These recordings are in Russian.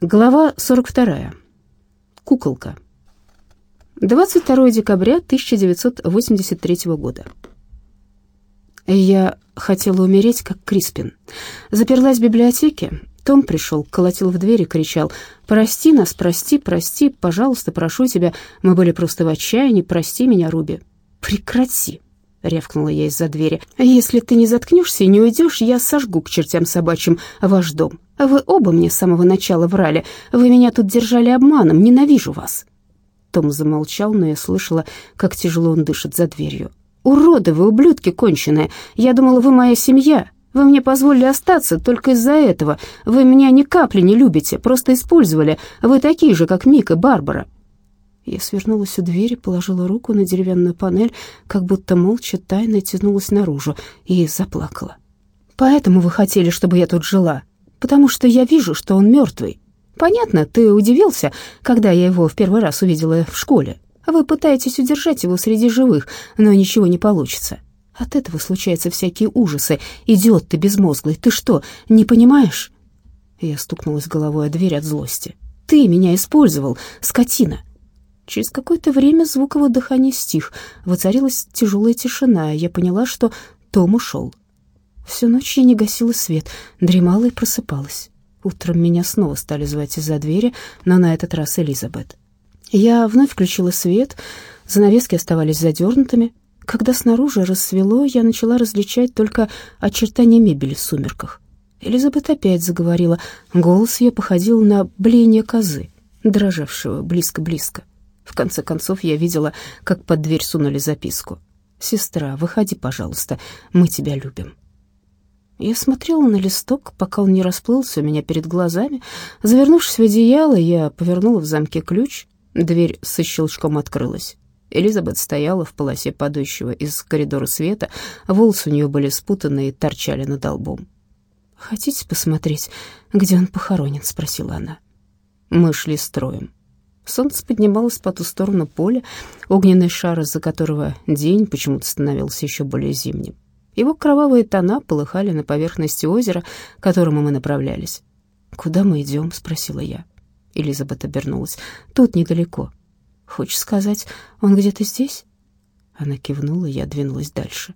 Глава 42. Куколка. 22 декабря 1983 года. Я хотела умереть, как Криспин. Заперлась в библиотеке. Том пришел, колотил в дверь и кричал «Прости нас, прости, прости, пожалуйста, прошу тебя, мы были просто в отчаянии, прости меня, Руби». «Прекрати», — рявкнула я из-за двери. «Если ты не заткнешься и не уйдешь, я сожгу к чертям собачьим ваш дом. Вы оба мне с самого начала врали. Вы меня тут держали обманом. Ненавижу вас». Том замолчал, но я слышала, как тяжело он дышит за дверью. «Уроды вы, ублюдки конченые! Я думала, вы моя семья. Вы мне позволили остаться только из-за этого. Вы меня ни капли не любите, просто использовали. Вы такие же, как Мик и Барбара». Я свернулась у двери, положила руку на деревянную панель, как будто молча тайно тянулась наружу, и заплакала. «Поэтому вы хотели, чтобы я тут жила?» Потому что я вижу, что он мертвый. Понятно, ты удивился, когда я его в первый раз увидела в школе. Вы пытаетесь удержать его среди живых, но ничего не получится. От этого случаются всякие ужасы. Идиот ты безмозглый, ты что, не понимаешь?» Я стукнулась головой о дверь от злости. «Ты меня использовал, скотина!» Через какое-то время звук его дыхания стих. Воцарилась тяжелая тишина, и я поняла, что Том ушел. Всю ночь я не гасила свет, дремала и просыпалась. Утром меня снова стали звать из-за двери, но на этот раз Элизабет. Я вновь включила свет, занавески оставались задернутыми. Когда снаружи рассвело, я начала различать только очертания мебели в сумерках. Элизабет опять заговорила. Голос ее походил на блеяние козы, дрожавшего близко-близко. В конце концов я видела, как под дверь сунули записку. «Сестра, выходи, пожалуйста, мы тебя любим». Я смотрела на листок, пока он не расплылся у меня перед глазами. Завернувшись в одеяло, я повернула в замке ключ. Дверь со щелчком открылась. Элизабет стояла в полосе падающего из коридора света. Волосы у нее были спутаны и торчали над лбом. «Хотите посмотреть, где он похоронен?» — спросила она. Мы шли строем. Солнце поднималось по ту сторону поля, огненный шар, из-за которого день почему-то становился еще более зимним. Его кровавые тона полыхали на поверхности озера, к которому мы направлялись. «Куда мы идем?» — спросила я. Элизабет обернулась. «Тут недалеко». «Хочешь сказать, он где-то здесь?» Она кивнула, и я двинулась дальше.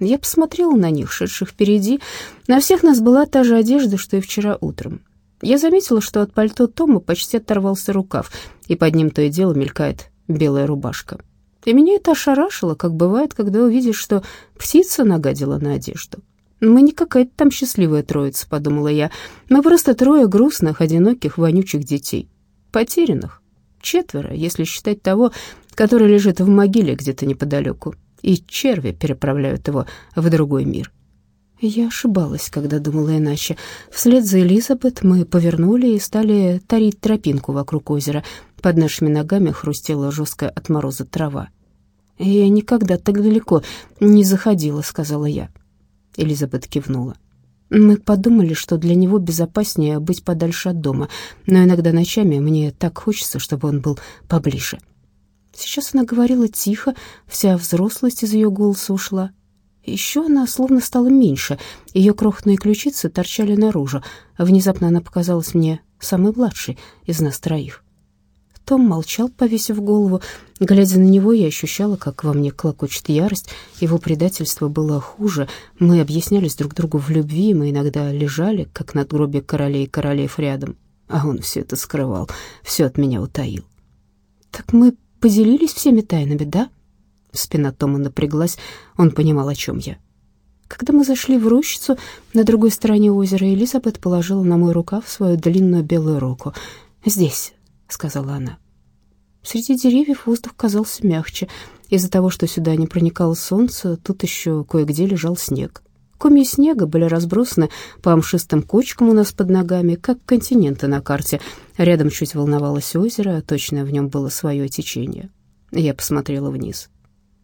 Я посмотрела на них, шедших впереди. На всех нас была та же одежда, что и вчера утром. Я заметила, что от пальто Тома почти оторвался рукав, и под ним то и дело мелькает белая рубашка. И меня это ошарашило, как бывает, когда увидишь, что птица нагадила на одежду. «Мы не какая-то там счастливая троица», — подумала я. «Мы просто трое грустных, одиноких, вонючих детей. Потерянных. Четверо, если считать того, который лежит в могиле где-то неподалеку, и черви переправляют его в другой мир». Я ошибалась, когда думала иначе. Вслед за Элизабет мы повернули и стали тарить тропинку вокруг озера. Под нашими ногами хрустела жесткая от мороза трава. «Я никогда так далеко не заходила», — сказала я. Элизабет кивнула. Мы подумали, что для него безопаснее быть подальше от дома, но иногда ночами мне так хочется, чтобы он был поближе. Сейчас она говорила тихо, вся взрослость из ее голоса ушла. Еще она словно стала меньше, ее крохотные ключицы торчали наружу. Внезапно она показалась мне самой младшей из нас троих. Том молчал, повесив голову. Глядя на него, я ощущала, как во мне клокочет ярость. Его предательство было хуже. Мы объяснялись друг другу в любви, мы иногда лежали, как над гробе королей и королев рядом. А он все это скрывал, все от меня утаил. «Так мы поделились всеми тайнами, да?» Спина Тома напряглась, он понимал, о чем я. Когда мы зашли в рощицу на другой стороне озера, Элизабет положила на мой рукав свою длинную белую руку. «Здесь», — сказала она. Среди деревьев воздух казался мягче. Из-за того, что сюда не проникало солнце, тут еще кое-где лежал снег. Комья снега были разбросаны по амшистым кочкам у нас под ногами, как континенты на карте. Рядом чуть волновалось озеро, точно в нем было свое течение. Я посмотрела вниз.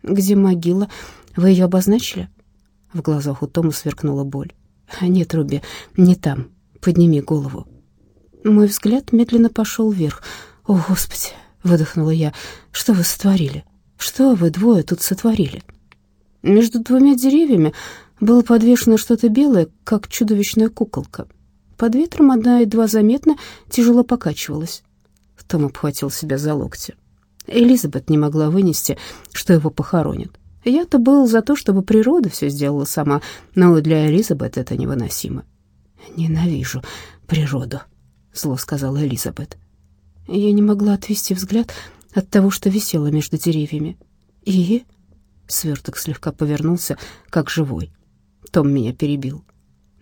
«Где могила? Вы ее обозначили?» В глазах у Тома сверкнула боль. «Нет, Руби, не там. Подними голову». Мой взгляд медленно пошел вверх. «О, Господи!» — выдохнула я. «Что вы сотворили? Что вы двое тут сотворили?» Между двумя деревьями было подвешено что-то белое, как чудовищная куколка. Под ветром одна едва заметно тяжело покачивалась. Том обхватил себя за локти. Элизабет не могла вынести, что его похоронят. Я-то был за то, чтобы природа все сделала сама, но для Элизабет это невыносимо. «Ненавижу природу», — зло сказала Элизабет. Я не могла отвести взгляд от того, что висело между деревьями. «И?» — сверток слегка повернулся, как живой. Том меня перебил.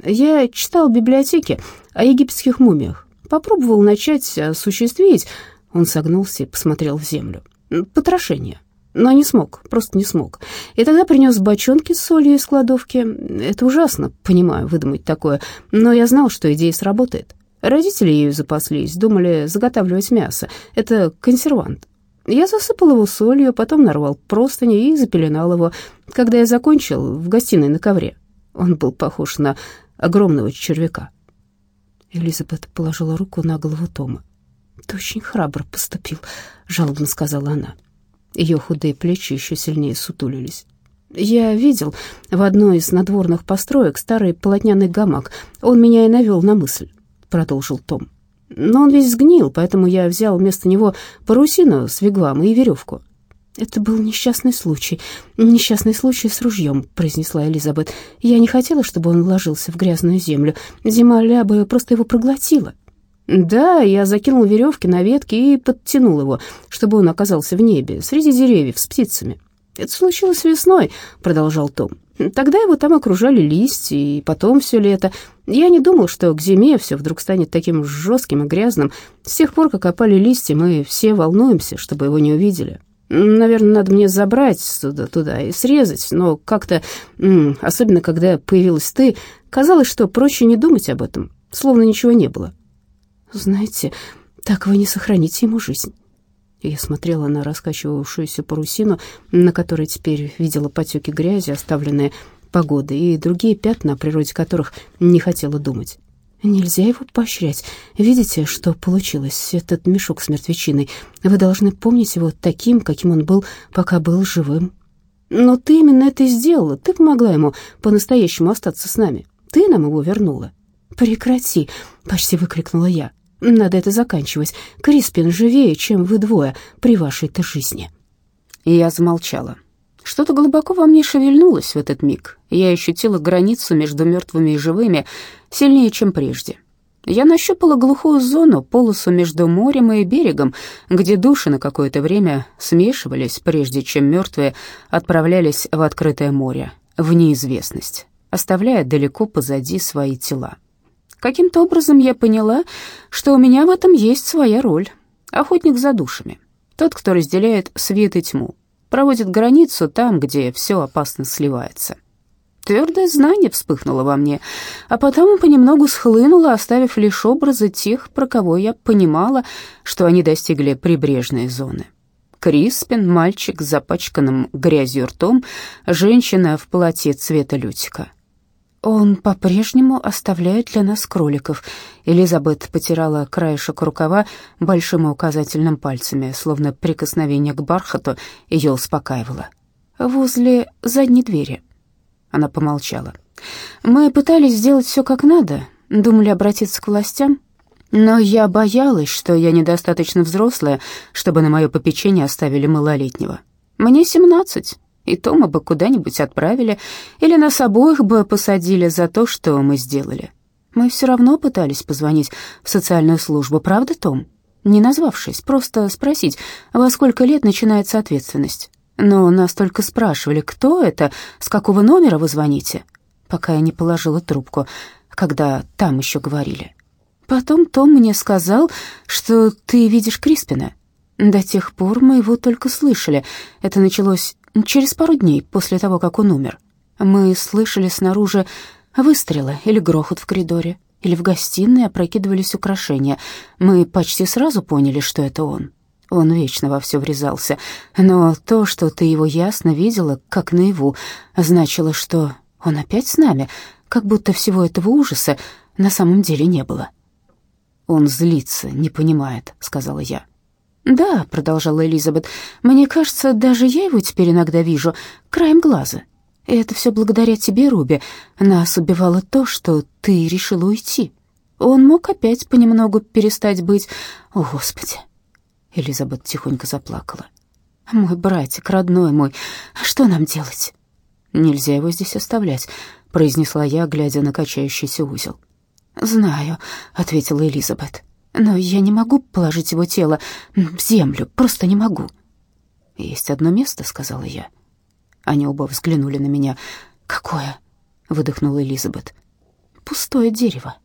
«Я читал в библиотеке о египетских мумиях. Попробовал начать осуществить...» Он согнулся и посмотрел в землю. «Потрошение. Но не смог, просто не смог. И тогда принес бочонки с солью из кладовки. Это ужасно, понимаю, выдумать такое, но я знал, что идея сработает. Родители ею запаслись, думали заготавливать мясо. Это консервант. Я засыпал его солью, потом нарвал простыни и запеленал его. Когда я закончил, в гостиной на ковре. Он был похож на огромного червяка. Элизабет положила руку на голову Тома. «Ты очень храбро поступил», — жалобно сказала она. Ее худые плечи еще сильнее сутулились. «Я видел в одной из надворных построек старый полотняный гамак. Он меня и навел на мысль», — продолжил Том. «Но он весь сгнил, поэтому я взял вместо него парусину с вигвам и веревку. «Это был несчастный случай, несчастный случай с ружьем», — произнесла Элизабет. «Я не хотела, чтобы он ложился в грязную землю. Земля бы просто его проглотила». «Да, я закинул веревки на ветки и подтянул его, чтобы он оказался в небе, среди деревьев с птицами». «Это случилось весной», — продолжал Том. «Тогда его там окружали листья, и потом все лето. Я не думал, что к зиме все вдруг станет таким жестким и грязным. С тех пор, как опали листья, мы все волнуемся, чтобы его не увидели. Наверное, надо мне забрать туда, туда и срезать, но как-то, особенно когда появилась ты, казалось, что проще не думать об этом, словно ничего не было. Знаете, так вы не сохраните ему жизнь. Я смотрела на раскачивавшуюся парусину, на которой теперь видела потеки грязи, оставленные погодой, и другие пятна, о природе которых не хотела думать. Нельзя его поощрять. Видите, что получилось? Этот мешок с мертвечиной. Вы должны помнить его таким, каким он был, пока был живым. Но ты именно это и сделала. Ты помогла ему по-настоящему остаться с нами. Ты нам его вернула. Прекрати, почти выкрикнула я. Надо это заканчивать. Криспин живее, чем вы двое при вашей-то жизни. И я замолчала. Что-то глубоко во мне шевельнулось в этот миг. Я ощутила границу между мертвыми и живыми сильнее, чем прежде. Я нащупала глухую зону, полосу между морем и берегом, где души на какое-то время смешивались, прежде чем мертвые отправлялись в открытое море, в неизвестность, оставляя далеко позади свои тела. Каким-то образом я поняла, что у меня в этом есть своя роль. Охотник за душами. Тот, кто разделяет свет и тьму, проводит границу там, где все опасно сливается. Твердое знание вспыхнуло во мне, а потом понемногу схлынуло, оставив лишь образы тех, про кого я понимала, что они достигли прибрежной зоны. Криспин, мальчик с запачканным грязью ртом, женщина в платье цвета лютика — «Он по-прежнему оставляет для нас кроликов». Элизабет потирала краешек рукава большим и указательным пальцами, словно прикосновение к бархату ее успокаивало. «Возле задней двери». Она помолчала. «Мы пытались сделать все как надо, думали обратиться к властям, но я боялась, что я недостаточно взрослая, чтобы на мое попечение оставили малолетнего. Мне семнадцать, и Тома бы куда-нибудь отправили, или нас обоих бы посадили за то, что мы сделали. Мы все равно пытались позвонить в социальную службу, правда, Том? Не назвавшись, просто спросить, во сколько лет начинается ответственность. Но нас только спрашивали, кто это, с какого номера вы звоните, пока я не положила трубку, когда там еще говорили. Потом Том мне сказал, что ты видишь Криспина. До тех пор мы его только слышали. Это началось Через пару дней после того, как он умер, мы слышали снаружи выстрелы или грохот в коридоре, или в гостиной опрокидывались украшения. Мы почти сразу поняли, что это он. Он вечно во все врезался, но то, что ты его ясно видела, как наяву, значило, что он опять с нами, как будто всего этого ужаса на самом деле не было. «Он злится, не понимает», — сказала я. «Да», — продолжала Элизабет, — «мне кажется, даже я его теперь иногда вижу, краем глаза. И это все благодаря тебе, Руби. Нас убивало то, что ты решила уйти». Он мог опять понемногу перестать быть... О, Господи!» Элизабет тихонько заплакала. «Мой братик, родной мой, что нам делать?» «Нельзя его здесь оставлять», — произнесла я, глядя на качающийся узел. «Знаю», — ответила Элизабет. «Но я не могу положить его тело в землю, просто не могу». «Есть одно место», — сказала я. Они оба взглянули на меня. «Какое?» — выдохнула Элизабет. «Пустое дерево».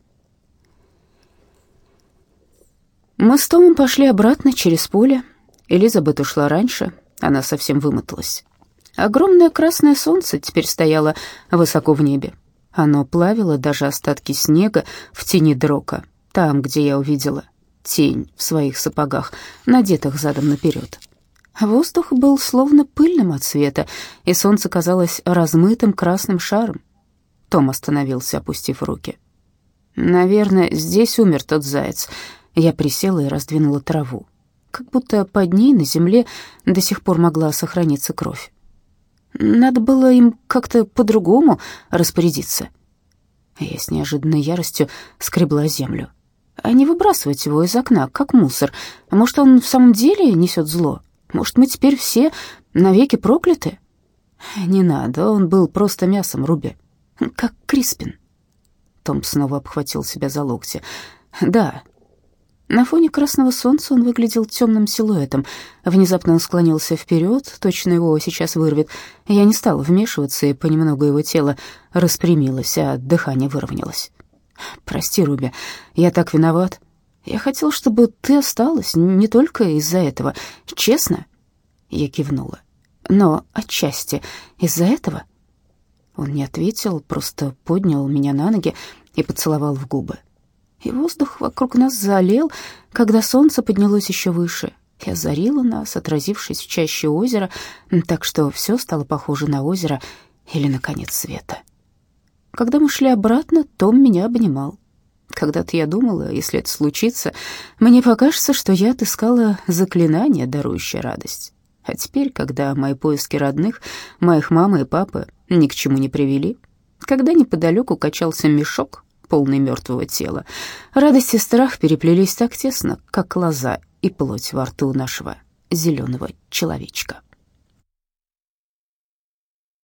Мы с Томом пошли обратно через поле. Элизабет ушла раньше, она совсем вымоталась. Огромное красное солнце теперь стояло высоко в небе. Оно плавило даже остатки снега в тени дрока, там, где я увидела тень в своих сапогах, надетых задом наперед. Воздух был словно пыльным от света, и солнце казалось размытым красным шаром. Том остановился, опустив руки. «Наверное, здесь умер тот заяц». Я присела и раздвинула траву, как будто под ней на земле до сих пор могла сохраниться кровь. Надо было им как-то по-другому распорядиться. Я с неожиданной яростью скребла землю. А не выбрасывать его из окна, как мусор. Может, он в самом деле несет зло? Может, мы теперь все навеки прокляты? Не надо, он был просто мясом, Руби. Как Криспин. Том снова обхватил себя за локти. Да, на фоне красного солнца он выглядел темным силуэтом. Внезапно он склонился вперед, точно его сейчас вырвет. Я не стала вмешиваться, и понемногу его тело распрямилось, а дыхание выровнялось. «Прости, Руби, я так виноват. Я хотел, чтобы ты осталась, не только из-за этого. Честно?» Я кивнула. «Но отчасти из-за этого?» Он не ответил, просто поднял меня на ноги и поцеловал в губы и воздух вокруг нас залил, когда солнце поднялось еще выше и озарило нас, отразившись в чаще озера, так что все стало похоже на озеро или на конец света. Когда мы шли обратно, Том меня обнимал. Когда-то я думала, если это случится, мне покажется, что я отыскала заклинание, дарующее радость. А теперь, когда мои поиски родных, моих мамы и папы ни к чему не привели, когда неподалеку качался мешок, полный мертвого тела. Радость и страх переплелись так тесно, как лоза и плоть во рту нашего зеленого человечка.